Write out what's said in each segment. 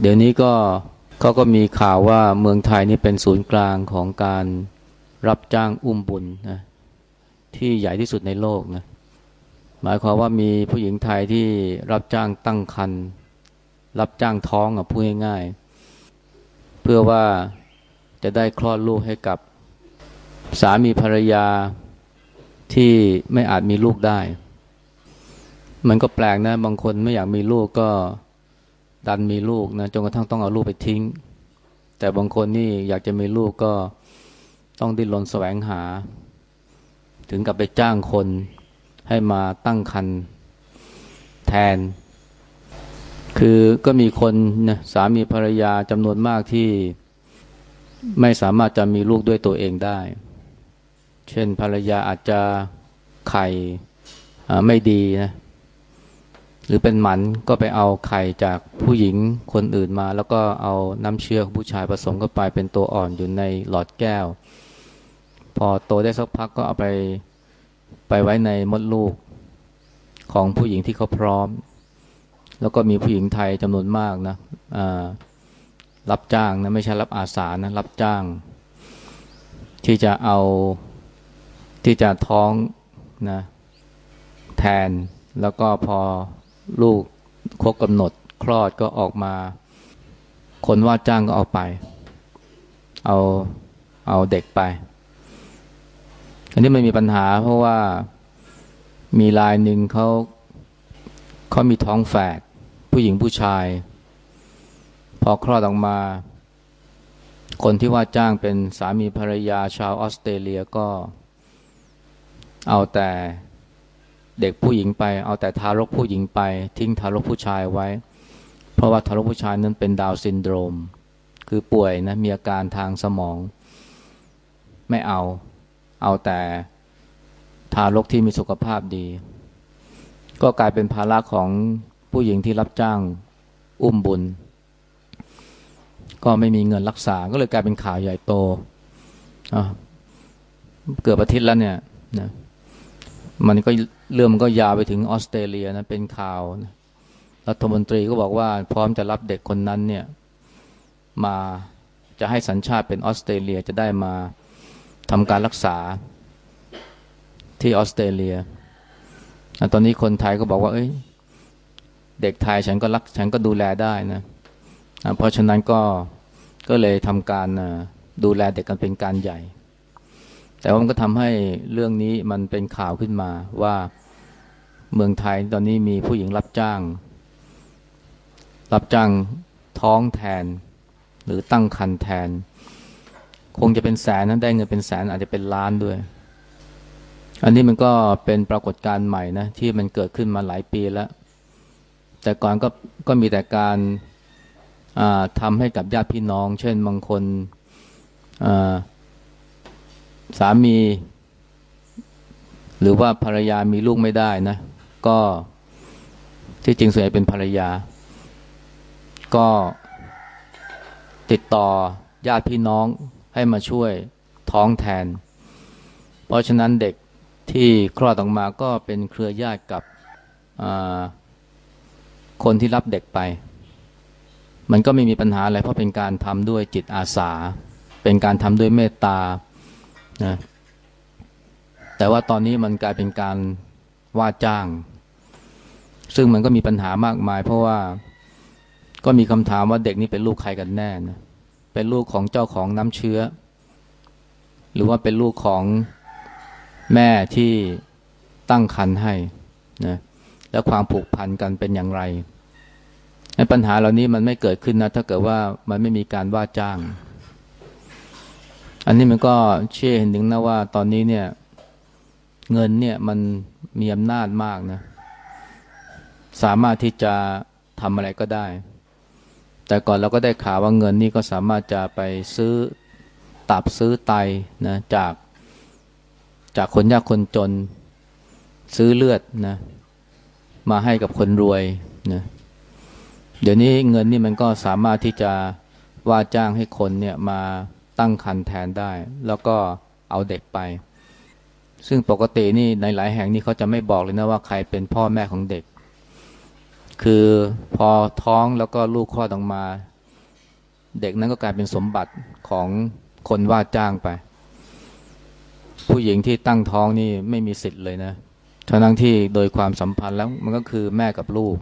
เดี๋ยวนี้ก็เขาก็มีข่าวว่าเมืองไทยนี่เป็นศูนย์กลางของการรับจ้างอุ้มบุญนะที่ใหญ่ที่สุดในโลกนะหมายความว่ามีผู้หญิงไทยที่รับจ้างตั้งครรภ์รับจ้างท้องอะพูดง่ายๆเพื่อว่าจะได้คลอดลูกให้กับสามีภรรยาที่ไม่อาจมีลูกได้ มันก็แปลกนะ บางคนไม่อยากมีลูกก็ ดันมีลูกนะจนกระทั่งต้องเอาลูกไปทิ้ง แต่บางคนนี่อยากจะมีลูกก็ต้องดิ้นรนแสวงหา ถึงกับไปจ้างคนให้มาตั้งคันแทน คือก็มีคนนะสามีภรรยาจำนวนมากที่ไม่สามารถจะมีลูกด้วยตัวเองได้ เช่นภรรยาอาจจะไข่ไม่ดีนะ หรือเป็นหมันก็ไปเอาไข่จากผู้หญิงคนอื่นมา แล้วก็เอาน้ำเชื่อของผู้ชายผสมเข้าไปเป็นตัวอ่อนอยู่ในหลอดแก้ว พอโตได้สักพักก็เอาไปไปไว้ในมดลูกของผู้หญิงที่เขาพร้อม แล้วก็มีผู้หญิงไทยจำนวนมากนะรับจ้างนะไม่ใช่รับอาสานะรับจ้าง ที่จะเอาที่จะท้องนะแทนแล้วก็พอ ลูกครบกำหนด คลอดก็ออกมา คนว่าจ้างก็เอาไป เอาเอาเด็กไป อันนี้มันมีปัญหาเพราะว่ามีรายหนึ่งเขาเขามีท้องแฝดผู้หญิงผู้ชาย พอคลอดออกมา คนที่ว่าจ้างเป็นสามีภรรยาชาวออสเตรเลียก็เอาแต่ เด็กผู้หญิงไป เอาแต่ทารกผู้หญิงไป ทิ้งทารกผู้ชายไว้ เพราะว่าทารกผู้ชายนั้นเป็นดาวซินโดรม คือป่วยนะมีอาการทางสมอง ไม่เอา เอาแต่ทารกที่มีสุขภาพดี ก็กลายเป็นภาระของผู้หญิงที่รับจ้างอุ้มบุญ ก็ไม่มีเงินรักษา ก็เลยกลายเป็นข่าวใหญ่โตเกือบอาทิตย์แล้วเนี่ยนะ มันก็เรื่องมันก็ยาวไปถึงออสเตรเลียนะเป็นข่าวนะรัฐมนตรีก็บอกว่าพร้อมจะรับเด็กคนนั้นเนี่ยมาจะให้สัญชาติเป็นออสเตรเลียจะได้มาทำการรักษาที่ออสเตรเลีย ตอนนี้คนไทยก็บอกว่า เอ้ย เด็กไทยฉันก็รักฉันก็ดูแลได้นะเพราะฉะนั้นก็ก็เลยทำการดูแลเด็กกันเป็นการใหญ่ แต่ว่ามันก็ทำให้เรื่องนี้มันเป็นข่าวขึ้นมาว่าเมืองไทยตอนนี้มีผู้หญิงรับจ้าง รับจ้างท้องแทน หรือตั้งคันแทน คงจะเป็นแสนนะได้เงินเป็นแสนอาจจะเป็นล้านด้วย อันนี้มันก็เป็นปรากฏการณ์ใหม่นะที่มันเกิดขึ้นมาหลายปีแล้ว แต่ก่อนก็ก็มีแต่การทำให้กับญาติพี่น้อง เช่นบางคน สามี หรือว่าภรรยามีลูกไม่ได้นะ ก็ที่จริงส่วนใหญ่เป็นภรรยา ก็ติดต่อญาติพี่น้องให้มาช่วยท้องแทน เพราะฉะนั้นเด็กที่คลอดออกมาก็เป็นเครือญาติกับคนที่รับเด็กไป มันก็ไม่มีปัญหาอะไรเพราะเป็นการทำด้วยจิตอาสา เป็นการทำด้วยเมตตา นะแต่ว่าตอนนี้มันกลายเป็นการว่าจ้าง ซึ่งมันก็มีปัญหามากมาย เพราะว่าก็มีคำถามว่าเด็กนี้เป็นลูกใครกันแน่นะเป็นลูกของเจ้าของน้ำเชื้อ หรือว่าเป็นลูกของแม่ที่ตั้งครรภ์ให้นะแล้วความผูกพันกันเป็นอย่างไรปัญหาเหล่านี้มันไม่เกิดขึ้นนะถ้าเกิดว่ามันไม่มีการว่าจ้าง อันนี้มันก็เชื่อเห็นถึงนะว่าตอนนี้เนี่ย เงินเนี่ยมันมีอำนาจมากนะ สามารถที่จะทำอะไรก็ได้ แต่ก่อนเราก็ได้ข่าวว่าเงินนี่ก็สามารถจะไปซื้อตับซื้อไตนะจากจากคนยากคนจนซื้อเลือดนะ มาให้กับคนรวยนะเดี๋ยวนี้เงินนี่มันก็สามารถที่จะว่าจ้างให้คนเนี่ยมา ตั้งคันแทนได้ แล้วก็เอาเด็กไป ซึ่งปกตินี่ในหลายแห่งนี่เขาจะไม่บอกเลยนะว่าใครเป็นพ่อแม่ของเด็ก คือพอท้องแล้วก็ลูกคลอดออกมา เด็กนั้นก็กลายเป็นสมบัติของคนว่าจ้างไป ผู้หญิงที่ตั้งท้องนี่ไม่มีสิทธิ์เลยนะทั้งที่โดยความสัมพันธ์แล้วมันก็คือแม่กับลูก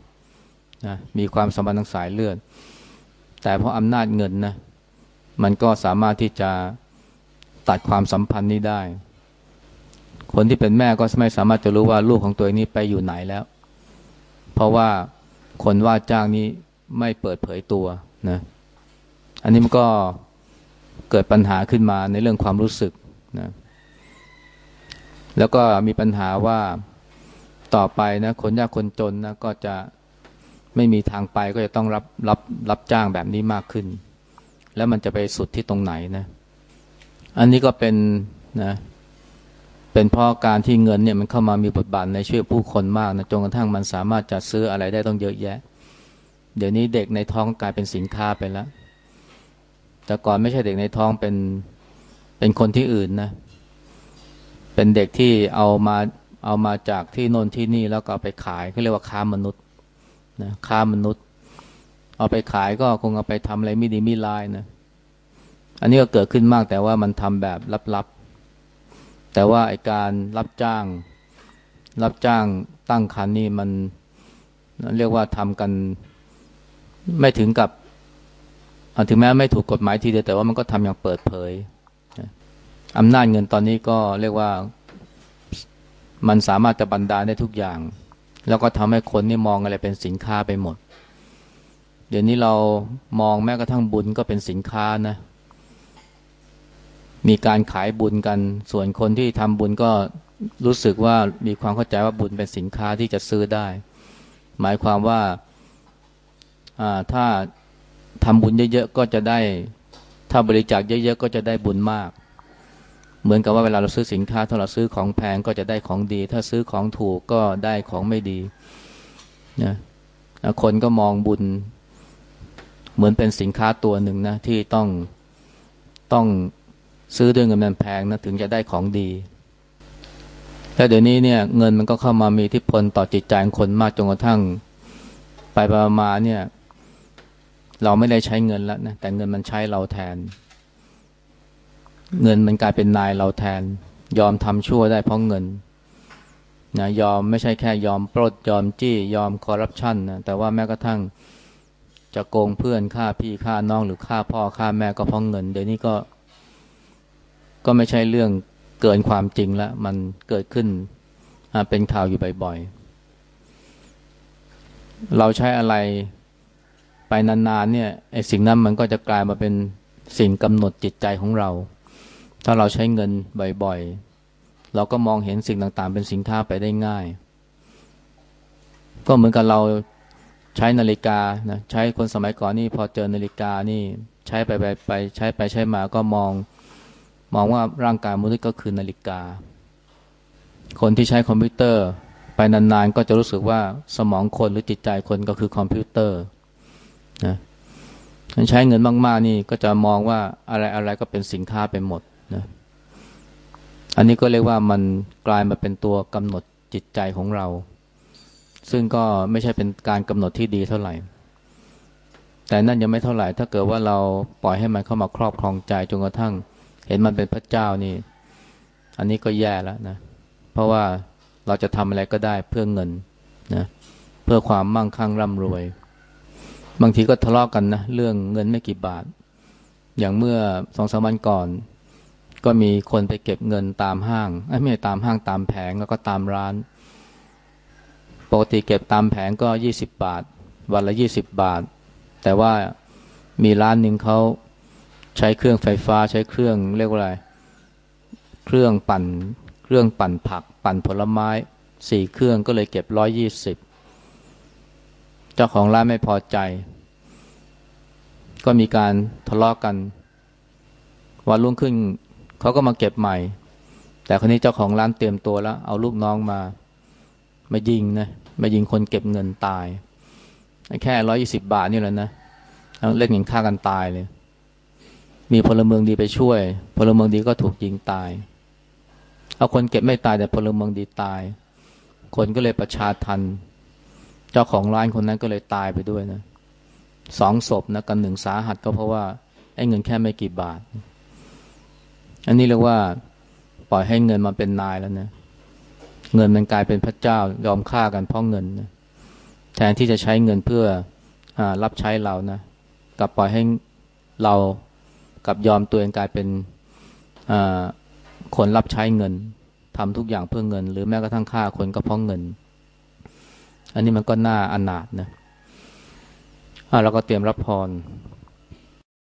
นะมีความสัมพันธ์ทางสายเลือด แต่เพราะอำนาจเงินนะ มันก็สามารถที่จะตัดความสัมพันธ์นี้ได้ คนที่เป็นแม่ก็ไม่สามารถจะรู้ว่าลูกของตัวเองนี้ไปอยู่ไหนแล้ว เพราะว่าคนว่าจ้างนี้ไม่เปิดเผยตัวนะ อันนี้มันก็เกิดปัญหาขึ้นมาในเรื่องความรู้สึกนะ แล้วก็มีปัญหาว่าต่อไปนะคนยากคนจนนะก็จะไม่มีทางไปก็จะต้องรับรับรับจ้างแบบนี้มากขึ้น แล้วมันจะไปสุดที่ตรงไหนนะ อันนี้ก็เป็นนะเป็นเพราะการที่เงินเนี่ยมันเข้ามามีบทบาทในช่วยผู้คนมากนะจนกระทั่งมันสามารถจัดซื้ออะไรได้ต้องเยอะแยะ เดี๋ยวนี้เด็กในท้องกลายเป็นสินค้าไปแล้ว แต่ก่อนไม่ใช่เด็กในท้องเป็นเป็นคนที่อื่นนะ เป็นเด็กที่เอามาเอามาจากที่โน่นที่นี่แล้วก็ไปขายเขาเรียกว่าค้ามนุษย์นะค้ามนุษย์ เอาไปขายก็คงเอาไปทำอะไรไม่ดีไม่ร้ายนะ อันนี้ก็เกิดขึ้นมากแต่ว่ามันทำแบบลับๆ แต่ว่าไอการรับจ้าง รับจ้างตั้งคันนี่มันเรียกว่าทำกันไม่ถึงกับถึงแม้ไม่ถูกกฎหมายทีเดียวแต่ว่ามันก็ทำอย่างเปิดเผยอำนาจเงินตอนนี้ก็เรียกว่ามันสามารถจะบันดาลได้ทุกอย่าง แล้วก็ทำให้คนนี่มองอะไรเป็นสินค้าไปหมด เดี๋ยวนี้เรามองแม้กระทั่งบุญก็เป็นสินค้านะ มีการขายบุญกัน ส่วนคนที่ทำบุญก็รู้สึกว่ามีความเข้าใจว่าบุญเป็นสินค้าที่จะซื้อได้ หมายความว่าถ้าทำบุญเยอะๆก็จะได้ ถ้าบริจาคเยอะๆก็จะได้บุญมาก เหมือนกับว่าเวลาเราซื้อสินค้าถ้าเราซื้อของแพงก็จะได้ของดี ถ้าซื้อของถูกก็ได้ของไม่ดีนะคนก็มองบุญ เหมือนเป็นสินค้าตัวหนึ่งนะที่ต้องต้องซื้อด้วยเงินแพงนะถึงจะได้ของดีแล้วเดี๋ยวนี้เนี่ยเงินมันก็เข้ามามีที่พลต่อจิตใจของคนมากจนกระทั่งไปประมาเนี่ย เราไม่ได้ใช้เงินแล้วนะแต่เงินมันใช้เราแทน เงินมันกลายเป็นนายเราแทน ยอมทำชั่วได้เพราะเงินนะยอมไม่ใช่แค่ยอมปลดยอมจี้ยอมคอร์รัปชันนะแต่ว่าแม้กระทั่ง จะโกงเพื่อนฆ่าพี่ฆ่าน้องหรือฆ่าพ่อฆ่าแม่ก็เพราะเงิน เดี๋ยวนี้ก็ ก็ไม่ใช่เรื่องเกินความจริงแล้วมันเกิดขึ้นเป็นข่าวอยู่บ่อยๆ เราใช้อะไรไปนานๆเนี่ยไอ้สิ่งนั้นมันก็จะกลายมาเป็นสิ่งกำหนดจิตใจของเรา ถ้าเราใช้เงินบ่อยๆ เราก็มองเห็นสิ่งต่างๆ เป็นสินค้าไปได้ง่าย ก็เหมือนกับเรา ใช้นาฬิกานะใช้คนสมัยก่อนนี่พอเจอนาฬิกานี่ใช้ไปไปไปใช้ไปใช้มาก็มอง มองว่าร่างกายมนุษย์ก็คือนาฬิกา คนที่ใช้คอมพิวเตอร์ ไปนานๆก็จะรู้สึกว่าสมองคนหรือจิตใจคนก็คือคอมพิวเตอร์นะใช้เงินมากๆนี่ก็จะมองว่าอะไรอะไรก็เป็นสินค้าไปหมดนะอันนี้ก็เรียกว่ามันกลายมาเป็นตัวกำหนดจิตใจของเรา ซึ่งก็ไม่ใช่เป็นการกำหนดที่ดีเท่าไหร่ แต่นั่นยังไม่เท่าไหร่ ถ้าเกิดว่าเราปล่อยให้มันเข้ามาครอบครองใจจนกระทั่ง เห็นมันเป็นพระเจ้านี่ อันนี้ก็แย่แล้วนะ เพราะว่าเราจะทำอะไรก็ได้เพื่อเงินนะเพื่อความมั่งคั่งร่ำรวย บางทีก็ทะเลาะกกันนะเรื่องเงินไม่กี่บาท อย่างเมื่อสองสามวันก่อน ก็มีคนไปเก็บเงินตามห้างไม่ใช่ตามห้างตามแผงแล้วก็ตามร้าน ปกติเก็บตามแผงก็ยี่สิบบาท วันละยี่สิบบาท แต่ว่ามีร้านหนึ่งเขาใช้เครื่องไฟฟ้าใช้เครื่องเรียกว่าอะไร เครื่องปั่น เครื่องปั่นผัก ปั่นผลไม้สี่เครื่องก็เลยเก็บร้อยยี่สิบเจ้าของร้านไม่พอใจ ก็มีการทะเลาะกกันวันรุ่งขึ้นเขาก็มาเก็บใหม่ แต่คนนี้เจ้าของร้านเตรียมตัวแล้ว เอาลูกน้องมา มายิงนะมายิงคนเก็บเงินตาย แค่ร้อยี่สิบาทนี่แหละนะเล่นเงินฆ่ากันตายเลย มีพลเมืองดีไปช่วย พลเมืองดีก็ถูกยิงตาย เอาคนเก็บไม่ตายแต่พลเมืองดีตาย คนก็เลยประชาทัน เจ้าของร้านคนนั้นก็เลยตายไปด้วยนะสองศพนะกันหนึ่งสาหัสก็เพราะว่าไอ้เงินแค่ไม่กี่บาท อันนี้เรียกว่าปล่อยให้เงินมาเป็นนายแล้วนะ เงินมันกลายเป็นพระเจ้ายอมฆ่ากันเพราะเงินนะแทนที่จะใช้เงินเพื่ออรับใช้เรานะกลับปล่อยให้เรากับยอมตัวเองกลายเป็นคนรับใช้เงินทำทุกอย่างเพื่อเงิน หรือแม้กระทั่งฆ่าคนก็เพราะเงิน อันนี้มันก็น่าอนาถนะเราก็เตรียมรับพร